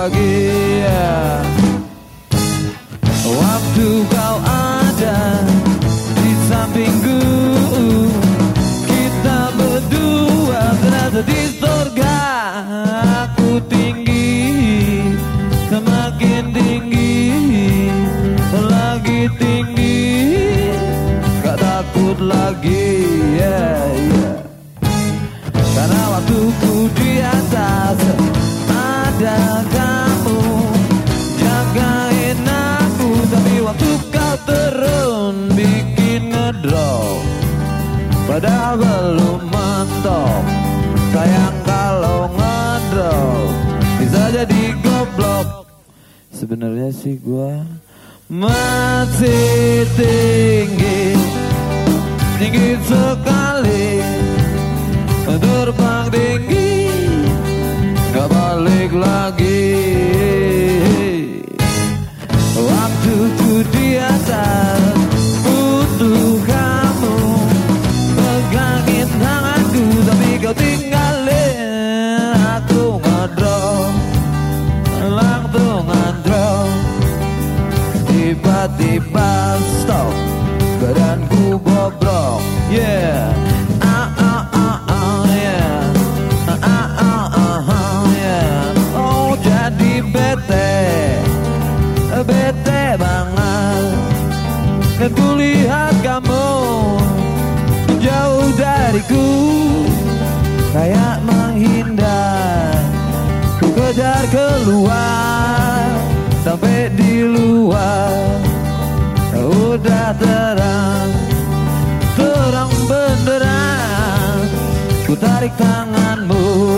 pagi ya. Waktu kau ada di sampingku Kita berdua terasa di surga Aku tinggi, semakin tinggi Lagi tinggi, gak takut lagi yeah. Padahal belum mentok. Sayang kalau ngedrop Bisa jadi goblok. Sebenarnya sih gua masih tinggi Tinggi sekali. Terbang tinggi Gak balik lagi Tiba-tiba stop. Badanku bobrok Yeah. Ah Oh jadi bete. Bete banget. Kamu Jauh dariku. Kayak menghindar Ku kejar keluar Sampai di luar tarik tanganmu